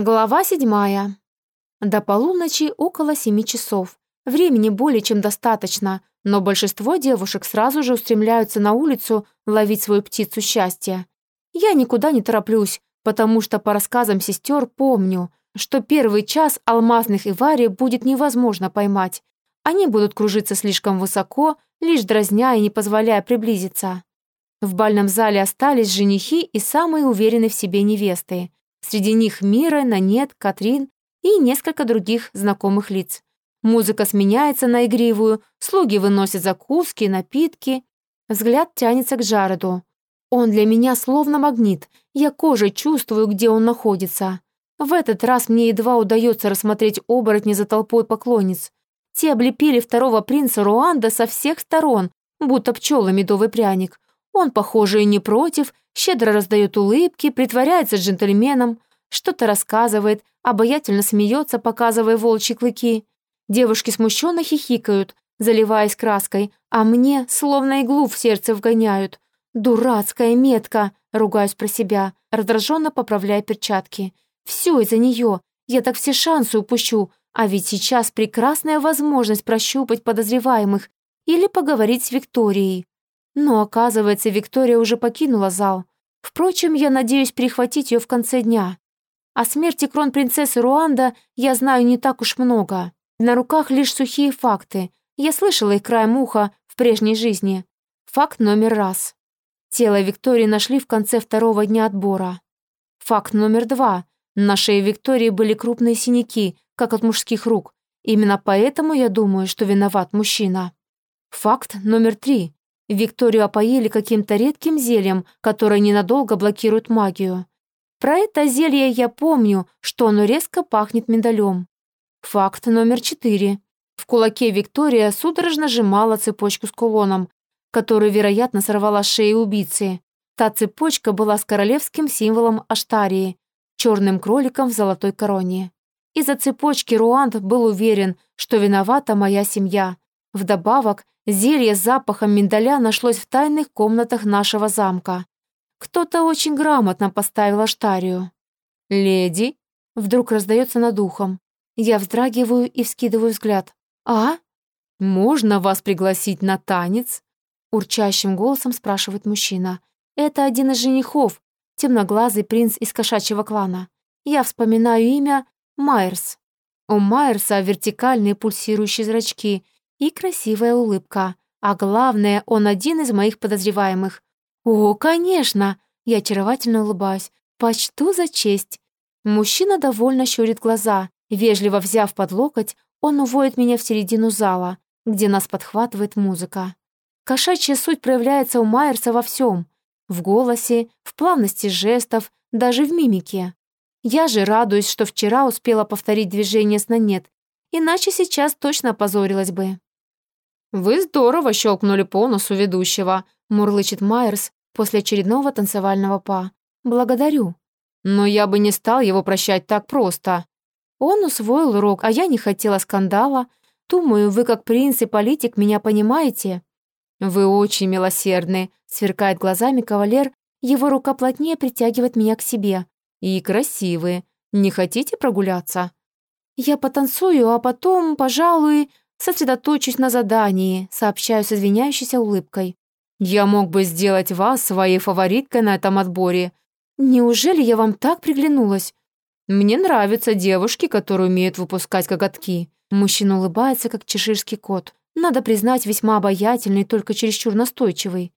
Глава седьмая. До полуночи около семи часов. Времени более чем достаточно, но большинство девушек сразу же устремляются на улицу ловить свою птицу счастья. Я никуда не тороплюсь, потому что по рассказам сестер помню, что первый час алмазных и будет невозможно поймать. Они будут кружиться слишком высоко, лишь дразня и не позволяя приблизиться. В бальном зале остались женихи и самые уверенные в себе невесты. Среди них Мира, Нанет, Катрин и несколько других знакомых лиц. Музыка сменяется на игривую, слуги выносят закуски, напитки. Взгляд тянется к Джареду. Он для меня словно магнит, я кожей чувствую, где он находится. В этот раз мне едва удается рассмотреть оборотни за толпой поклонниц. Те облепили второго принца Руанда со всех сторон, будто пчела медовый пряник. Он, похоже, и не против, щедро раздает улыбки, притворяется джентльменом, что-то рассказывает, обаятельно смеется, показывая волчьи клыки. Девушки смущенно хихикают, заливаясь краской, а мне словно иглу в сердце вгоняют. «Дурацкая метка!» — ругаюсь про себя, раздраженно поправляя перчатки. «Все из-за нее. Я так все шансы упущу, а ведь сейчас прекрасная возможность прощупать подозреваемых или поговорить с Викторией. Но, оказывается, Виктория уже покинула зал. Впрочем, я надеюсь перехватить ее в конце дня. О смерти кронпринцессы Руанда я знаю не так уж много. На руках лишь сухие факты. Я слышала их краем уха в прежней жизни. Факт номер раз. Тело Виктории нашли в конце второго дня отбора. Факт номер два. На шее Виктории были крупные синяки, как от мужских рук. Именно поэтому я думаю, что виноват мужчина. Факт номер три. Викторию опоили каким-то редким зельем, которое ненадолго блокирует магию. Про это зелье я помню, что оно резко пахнет миндалем. Факт номер четыре. В кулаке Виктория судорожно сжимала цепочку с кулоном, которую, вероятно, сорвала шеи убийцы. Та цепочка была с королевским символом Аштарии, черным кроликом в золотой короне. Из-за цепочки Руанд был уверен, что виновата моя семья. Вдобавок, Зелье с запахом миндаля нашлось в тайных комнатах нашего замка. Кто-то очень грамотно поставил аштарию. «Леди?» Вдруг раздается над ухом. Я вздрагиваю и вскидываю взгляд. «А?» «Можно вас пригласить на танец?» Урчащим голосом спрашивает мужчина. «Это один из женихов, темноглазый принц из кошачьего клана. Я вспоминаю имя Майерс. У Майерса вертикальные пульсирующие зрачки — и красивая улыбка. А главное, он один из моих подозреваемых. «О, конечно!» Я очаровательно улыбаюсь. «Почту за честь!» Мужчина довольно щурит глаза. Вежливо взяв под локоть, он уводит меня в середину зала, где нас подхватывает музыка. Кошачья суть проявляется у Майерса во всем. В голосе, в плавности жестов, даже в мимике. Я же радуюсь, что вчера успела повторить движение с Нанет, иначе сейчас точно опозорилась бы. «Вы здорово щелкнули по носу ведущего», — мурлычет Майерс после очередного танцевального па. «Благодарю». «Но я бы не стал его прощать так просто». Он усвоил урок, а я не хотела скандала. Думаю, вы как принц и политик меня понимаете. «Вы очень милосердны», — сверкает глазами кавалер, его рука плотнее притягивает меня к себе. «И красивые. Не хотите прогуляться?» «Я потанцую, а потом, пожалуй, Сосредоточусь на задании, сообщаю с извиняющейся улыбкой. «Я мог бы сделать вас своей фавориткой на этом отборе. Неужели я вам так приглянулась? Мне нравятся девушки, которые умеют выпускать коготки». Мужчина улыбается, как чеширский кот. Надо признать, весьма обаятельный, только чересчур настойчивый.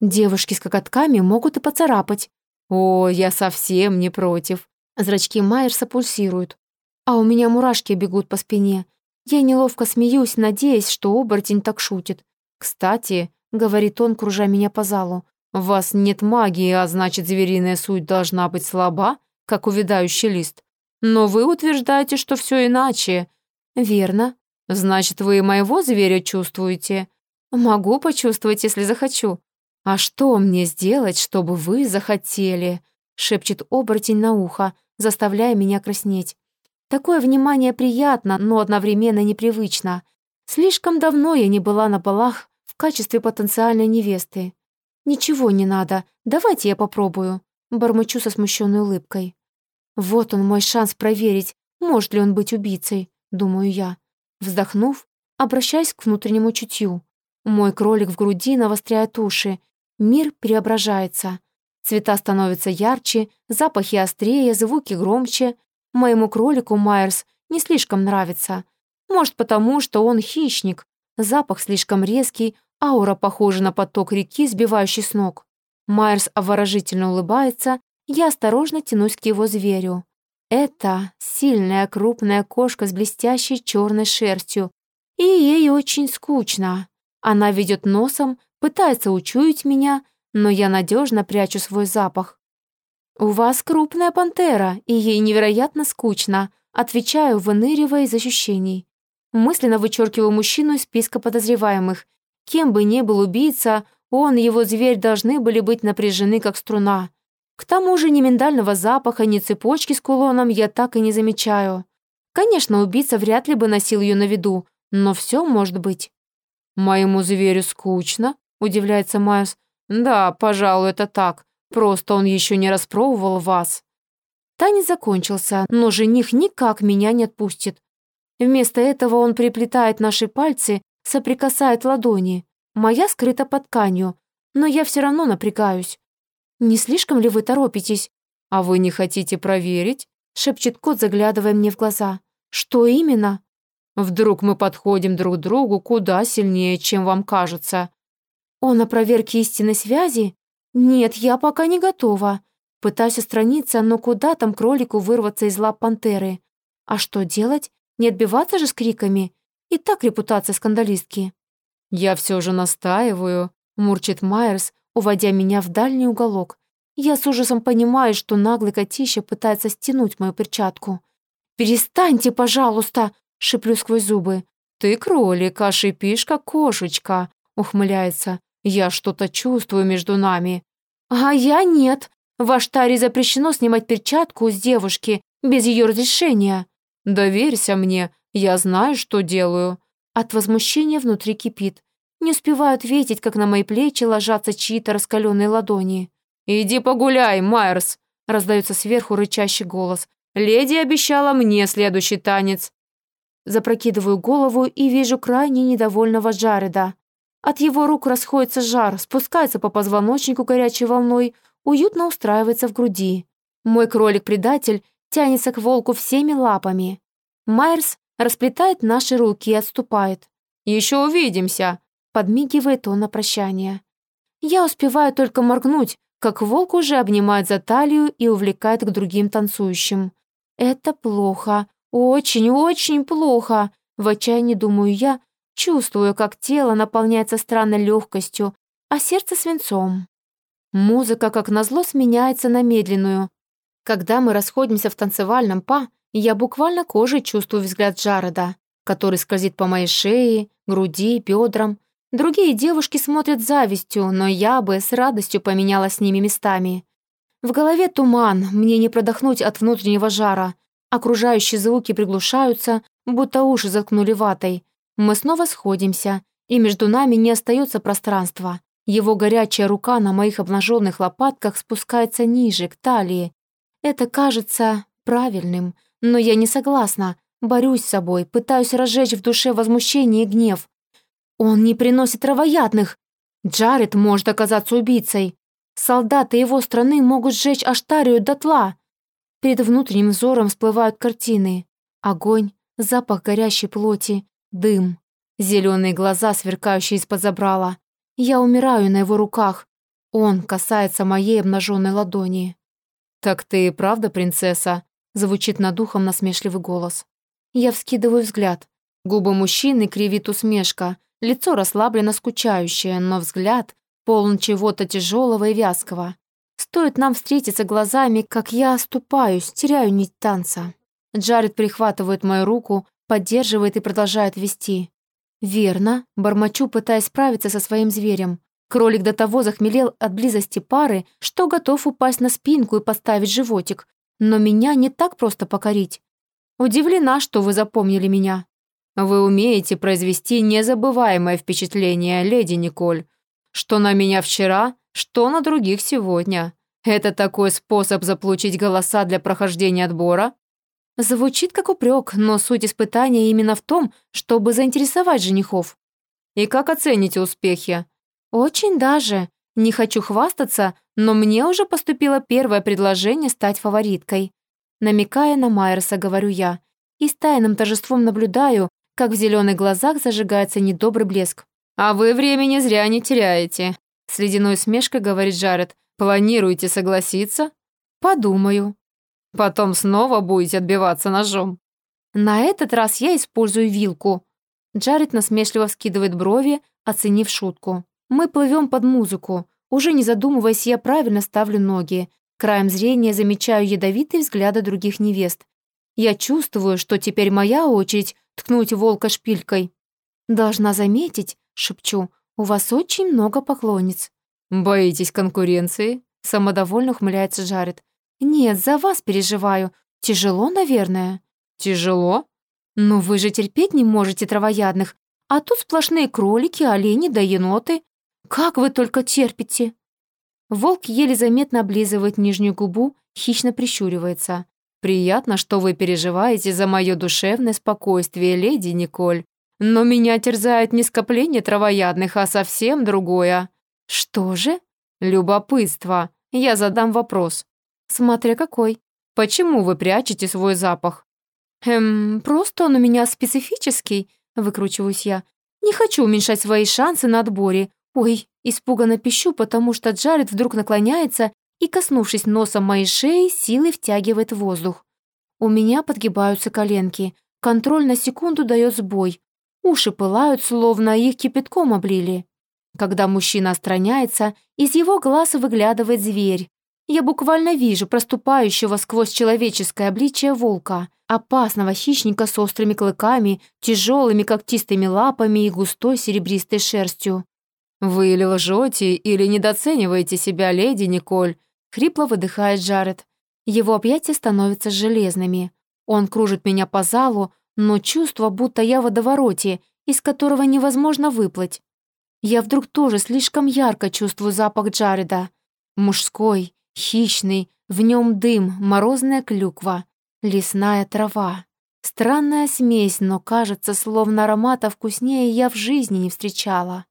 Девушки с коготками могут и поцарапать. «О, я совсем не против». Зрачки Майерса пульсируют. А у меня мурашки бегут по спине. Я неловко смеюсь, надеясь, что оборотень так шутит. «Кстати», — говорит он, кружа меня по залу, «у вас нет магии, а значит, звериная суть должна быть слаба, как увядающий лист. Но вы утверждаете, что все иначе». «Верно. Значит, вы моего зверя чувствуете?» «Могу почувствовать, если захочу». «А что мне сделать, чтобы вы захотели?» — шепчет оборотень на ухо, заставляя меня краснеть. Такое внимание приятно, но одновременно непривычно. Слишком давно я не была на балах в качестве потенциальной невесты. «Ничего не надо, давайте я попробую», — бормочу со смущенной улыбкой. Вот он мой шанс проверить, может ли он быть убийцей, думаю я. Вздохнув, обращаюсь к внутреннему чутью. Мой кролик в груди навостряет уши. Мир преображается. Цвета становятся ярче, запахи острее, звуки громче. Моему кролику Майерс не слишком нравится. Может, потому, что он хищник. Запах слишком резкий, аура похожа на поток реки, сбивающий с ног. Майерс обворожительно улыбается, я осторожно тянусь к его зверю. Это сильная крупная кошка с блестящей черной шерстью, и ей очень скучно. Она ведет носом, пытается учуять меня, но я надежно прячу свой запах. «У вас крупная пантера, и ей невероятно скучно», отвечаю, выныривая из ощущений. Мысленно вычеркиваю мужчину из списка подозреваемых. Кем бы ни был убийца, он и его зверь должны были быть напряжены, как струна. К тому же ни миндального запаха, ни цепочки с кулоном я так и не замечаю. Конечно, убийца вряд ли бы носил ее на виду, но все может быть. «Моему зверю скучно?» — удивляется Майус. «Да, пожалуй, это так. Просто он еще не распробовал вас». Танец закончился, но жених никак меня не отпустит. Вместо этого он приплетает наши пальцы, соприкасает ладони. Моя скрыта под тканью, но я все равно напрягаюсь. «Не слишком ли вы торопитесь?» «А вы не хотите проверить?» — шепчет кот, заглядывая мне в глаза. «Что именно?» «Вдруг мы подходим друг другу куда сильнее, чем вам кажется». «О, на проверке истинной связи? Нет, я пока не готова. Пытаюсь отстраниться, но куда там кролику вырваться из лап пантеры? А что делать? Не отбиваться же с криками? И так репутация скандалистки». «Я все же настаиваю», — мурчит Майерс, уводя меня в дальний уголок. Я с ужасом понимаю, что наглый котище пытается стянуть мою перчатку. «Перестаньте, пожалуйста!» — шиплю сквозь зубы. «Ты кролик, а шипишь, как кошечка!» — ухмыляется. «Я что-то чувствую между нами». «А я нет. В Аштаре запрещено снимать перчатку с девушки без ее разрешения». «Доверься мне, я знаю, что делаю». От возмущения внутри кипит. Не успеваю ответить, как на мои плечи ложатся чьи-то раскаленные ладони. «Иди погуляй, Майерс!» — раздается сверху рычащий голос. «Леди обещала мне следующий танец». Запрокидываю голову и вижу крайне недовольного Джареда. От его рук расходится жар, спускается по позвоночнику горячей волной, уютно устраивается в груди. Мой кролик-предатель тянется к волку всеми лапами. Майерс расплетает наши руки и отступает. «Еще увидимся!» Подмигивает он на прощание. Я успеваю только моргнуть, как волк уже обнимает за талию и увлекает к другим танцующим. Это плохо, очень-очень плохо. В отчаянии думаю я, чувствую, как тело наполняется странной легкостью, а сердце свинцом. Музыка, как назло, сменяется на медленную. Когда мы расходимся в танцевальном па, я буквально кожей чувствую взгляд Джареда, который скользит по моей шее, груди, бедрам, Другие девушки смотрят с завистью, но я бы с радостью поменяла с ними местами. В голове туман, мне не продохнуть от внутреннего жара. Окружающие звуки приглушаются, будто уши заткнули ватой. Мы снова сходимся, и между нами не остается пространства. Его горячая рука на моих обнаженных лопатках спускается ниже, к талии. Это кажется правильным, но я не согласна. Борюсь с собой, пытаюсь разжечь в душе возмущение и гнев. Он не приносит травоядных. Джаред может оказаться убийцей. Солдаты его страны могут сжечь Аштарию дотла. Перед внутренним взором всплывают картины. Огонь, запах горящей плоти, дым, зеленые глаза, сверкающие из-под забрала. Я умираю на его руках. Он касается моей обнаженной ладони. «Так ты и правда принцесса?» Звучит над ухом насмешливый голос. Я вскидываю взгляд. Губы мужчины кривит усмешка, Лицо расслабленно скучающее, но взгляд полон чего-то тяжелого и вязкого. Стоит нам встретиться глазами, как я оступаюсь, теряю нить танца. Джаред прихватывает мою руку, поддерживает и продолжает вести. «Верно», — бормочу, пытаясь справиться со своим зверем. Кролик до того захмелел от близости пары, что готов упасть на спинку и поставить животик. Но меня не так просто покорить. Удивлена, что вы запомнили меня. Вы умеете произвести незабываемое впечатление, леди Николь. Что на меня вчера, что на других сегодня. Это такой способ заполучить голоса для прохождения отбора? Звучит как упрек, но суть испытания именно в том, чтобы заинтересовать женихов. И как оцените успехи? Очень даже. Не хочу хвастаться, но мне уже поступило первое предложение стать фавориткой. Намекая на Майерса, говорю я, и с тайным торжеством наблюдаю, как в зеленых глазах зажигается недобрый блеск. «А вы времени зря не теряете», — с ледяной смешкой говорит Джаред. «Планируете согласиться?» «Подумаю». «Потом снова будете отбиваться ножом». «На этот раз я использую вилку». Джаред насмешливо вскидывает брови, оценив шутку. «Мы плывем под музыку. Уже не задумываясь, я правильно ставлю ноги. Краем зрения замечаю ядовитые взгляды других невест. Я чувствую, что теперь моя очередь ткнуть волка шпилькой. «Должна заметить», — шепчу, — «у вас очень много поклонниц». «Боитесь конкуренции?» — самодовольно ухмыляется Джаред. «Нет, за вас переживаю. Тяжело, наверное». «Тяжело?» «Ну вы же терпеть не можете травоядных, а тут сплошные кролики, олени да еноты. Как вы только терпите?» Волк еле заметно облизывает нижнюю губу, хищно прищуривается. Приятно, что вы переживаете за мое душевное спокойствие, леди Николь. Но меня терзает не скопление травоядных, а совсем другое. Что же? Любопытство. Я задам вопрос. Смотря какой. Почему вы прячете свой запах? Эм, просто он у меня специфический, выкручиваюсь я. Не хочу уменьшать свои шансы на отборе. Ой, испуганно пищу, потому что Джаред вдруг наклоняется и, коснувшись носом моей шеи, силой втягивает воздух. У меня подгибаются коленки, контроль на секунду дает сбой, уши пылают, словно их кипятком облили. Когда мужчина отстраняется, из его глаз выглядывает зверь. Я буквально вижу проступающего сквозь человеческое обличие волка, опасного хищника с острыми клыками, тяжелыми когтистыми лапами и густой серебристой шерстью. «Вы или лжете, или недооцениваете себя, леди Николь», Хрипло выдыхает Джаред. Его объятия становятся железными. Он кружит меня по залу, но чувство, будто я в водовороте, из которого невозможно выплыть. Я вдруг тоже слишком ярко чувствую запах Джареда. Мужской, хищный, в нем дым, морозная клюква, лесная трава. Странная смесь, но кажется, словно аромата вкуснее я в жизни не встречала.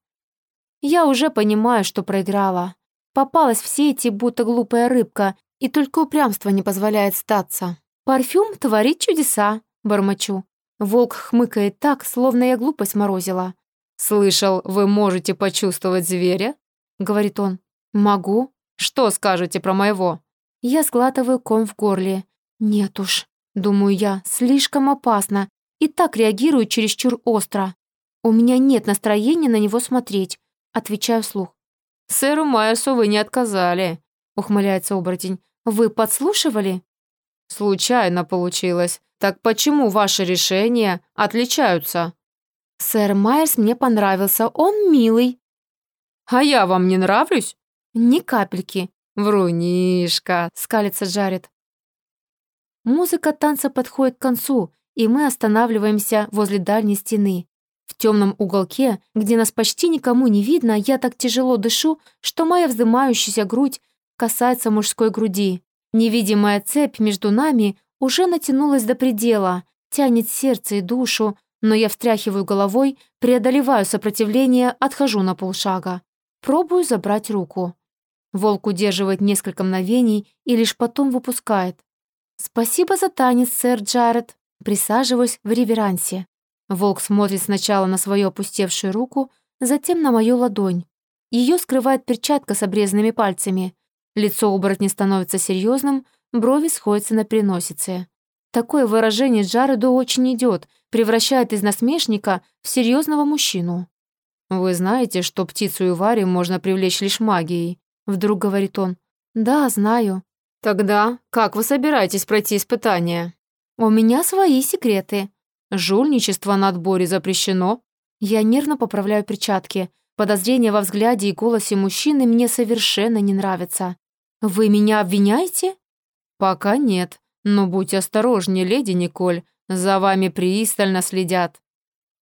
Я уже понимаю, что проиграла. Попалась в сети, будто глупая рыбка, и только упрямство не позволяет статься. «Парфюм творит чудеса», — бормочу. Волк хмыкает так, словно я глупость морозила. «Слышал, вы можете почувствовать зверя?» — говорит он. «Могу». «Что скажете про моего?» Я сглатываю ком в горле. «Нет уж», — думаю я, — «слишком опасно». И так реагирую чересчур остро. «У меня нет настроения на него смотреть», — отвечаю вслух. «Сэру Майерсу вы не отказали», — ухмыляется оборотень. «Вы подслушивали?» «Случайно получилось. Так почему ваши решения отличаются?» «Сэр Майерс мне понравился, он милый». «А я вам не нравлюсь?» «Ни капельки». «Врунишка», — скалится Джаред. Музыка танца подходит к концу, и мы останавливаемся возле дальней стены. В темном уголке, где нас почти никому не видно, я так тяжело дышу, что моя вздымающаяся грудь касается мужской груди. Невидимая цепь между нами уже натянулась до предела, тянет сердце и душу, но я встряхиваю головой, преодолеваю сопротивление, отхожу на полшага. Пробую забрать руку. Волк удерживает несколько мгновений и лишь потом выпускает. «Спасибо за танец, сэр Джаред». Присаживаюсь в реверансе. Волк смотрит сначала на свою опустевшую руку, затем на мою ладонь. Ее скрывает перчатка с обрезанными пальцами. Лицо оборотня становится серьезным, брови сходятся на переносице. Такое выражение Джареду очень идет, превращает из насмешника в серьезного мужчину. «Вы знаете, что птицу и Вари можно привлечь лишь магией?» Вдруг говорит он. «Да, знаю». «Тогда как вы собираетесь пройти испытание?» «У меня свои секреты», Жульничество на отборе запрещено. Я нервно поправляю перчатки. Подозрения во взгляде и голосе мужчины мне совершенно не нравятся. «Вы меня обвиняете?» «Пока нет. Но будь осторожнее, леди Николь. За вами пристально следят».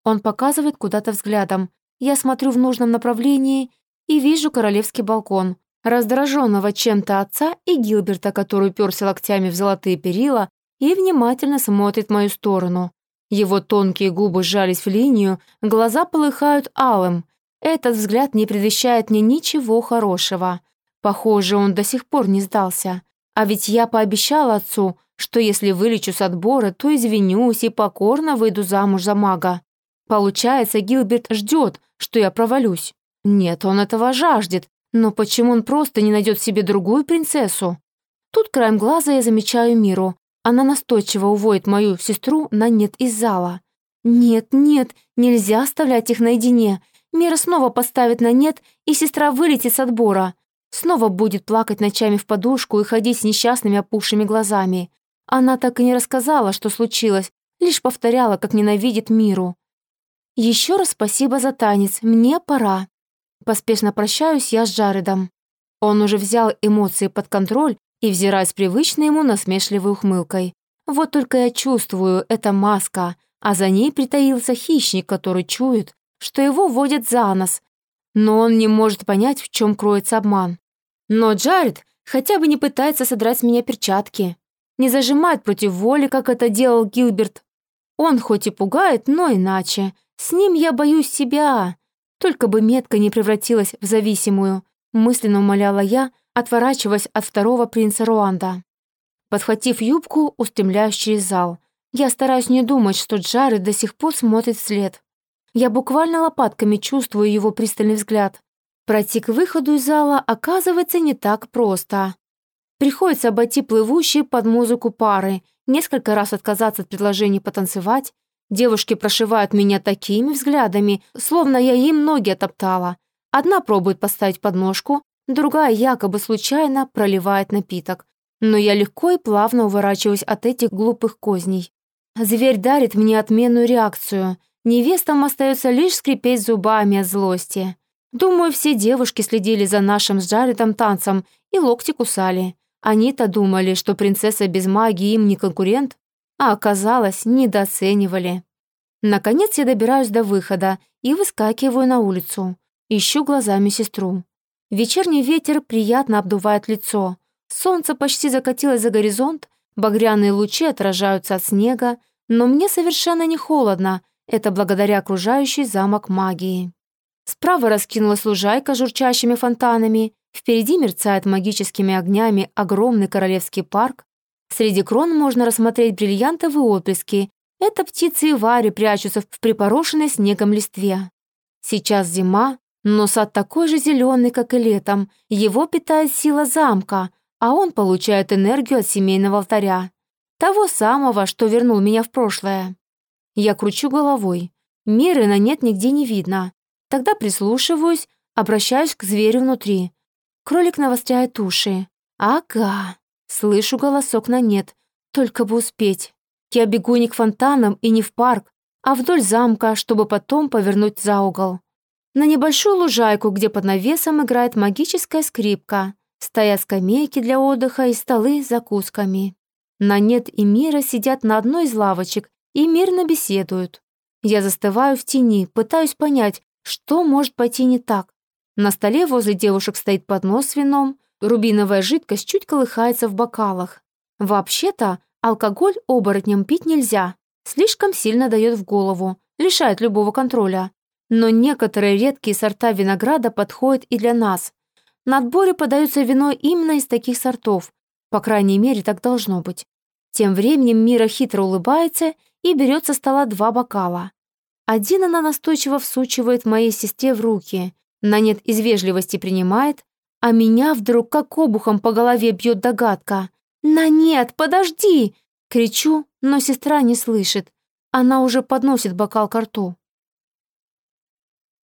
Он показывает куда-то взглядом. Я смотрю в нужном направлении и вижу королевский балкон. Раздраженного чем-то отца и Гилберта, который уперся локтями в золотые перила и внимательно смотрит в мою сторону. Его тонкие губы сжались в линию, глаза полыхают алым. Этот взгляд не предвещает мне ничего хорошего. Похоже, он до сих пор не сдался. А ведь я пообещала отцу, что если вылечу с отбора, то извинюсь и покорно выйду замуж за мага. Получается, Гилберт ждет, что я провалюсь. Нет, он этого жаждет, но почему он просто не найдет себе другую принцессу? Тут краем глаза я замечаю Миру. Она настойчиво уводит мою сестру на нет из зала. Нет, нет, нельзя оставлять их наедине. Мира снова поставит на нет, и сестра вылетит с отбора. Снова будет плакать ночами в подушку и ходить с несчастными опухшими глазами. Она так и не рассказала, что случилось, лишь повторяла, как ненавидит миру. «Еще раз спасибо за танец, мне пора». Поспешно прощаюсь я с Джаредом. Он уже взял эмоции под контроль и взирает с привычной ему насмешливой ухмылкой. Вот только я чувствую, это маска, а за ней притаился хищник, который чует, что его водят за нос. Но он не может понять, в чем кроется обман. Но Джаред хотя бы не пытается содрать с меня перчатки не зажимает против воли, как это делал Гилберт. Он хоть и пугает, но иначе. С ним я боюсь себя. Только бы метка не превратилась в зависимую, мысленно умоляла я, отворачиваясь от второго принца Руанда. Подхватив юбку, устремляюсь через зал. Я стараюсь не думать, что Джаред до сих пор смотрит вслед. Я буквально лопатками чувствую его пристальный взгляд. Пройти к выходу из зала оказывается не так просто. Приходится обойти плывущие под музыку пары, несколько раз отказаться от предложений потанцевать. Девушки прошивают меня такими взглядами, словно я им ноги оттоптала. Одна пробует поставить подножку, другая якобы случайно проливает напиток. Но я легко и плавно уворачиваюсь от этих глупых козней. Зверь дарит мне отменную реакцию. Невестам остается лишь скрипеть зубами от злости. Думаю, все девушки следили за нашим с Джаредом танцем и локти кусали. Они-то думали, что принцесса без магии им не конкурент, а оказалось, недооценивали. Наконец я добираюсь до выхода и выскакиваю на улицу. Ищу глазами сестру. Вечерний ветер приятно обдувает лицо. Солнце почти закатилось за горизонт, багряные лучи отражаются от снега, но мне совершенно не холодно, это благодаря окружающей замок магии. Справа раскинулась лужайка с журчащими фонтанами, Впереди мерцает магическими огнями огромный королевский парк. Среди крон можно рассмотреть бриллиантовые отблески. Это птицы и вари прячутся в припорошенной снегом листве. Сейчас зима, но сад такой же зеленый, как и летом. Его питает сила замка, а он получает энергию от семейного алтаря. Того самого, что вернул меня в прошлое. Я кручу головой. Миры на нет нигде не видно. Тогда прислушиваюсь, обращаюсь к зверю внутри. Кролик навостряет уши. Ага, слышу голосок на нет, только бы успеть. Я бегу не к фонтанам и не в парк, а вдоль замка, чтобы потом повернуть за угол. На небольшую лужайку, где под навесом играет магическая скрипка, стоят скамейки для отдыха и столы с закусками. На нет и Мира сидят на одной из лавочек и мирно беседуют. Я застываю в тени, пытаюсь понять, что может пойти не так. На столе возле девушек стоит поднос с вином, рубиновая жидкость чуть колыхается в бокалах. Вообще-то, алкоголь оборотням пить нельзя, слишком сильно дает в голову, лишает любого контроля. Но некоторые редкие сорта винограда подходят и для нас. На отборе подается вино именно из таких сортов, по крайней мере, так должно быть. Тем временем Мира хитро улыбается и берет со стола два бокала. Один она настойчиво всучивает моей сестре в руки, на нет из вежливости принимает, а меня вдруг как обухом по голове бьет догадка. «На нет, подожди!» Кричу, но сестра не слышит. Она уже подносит бокал к рту.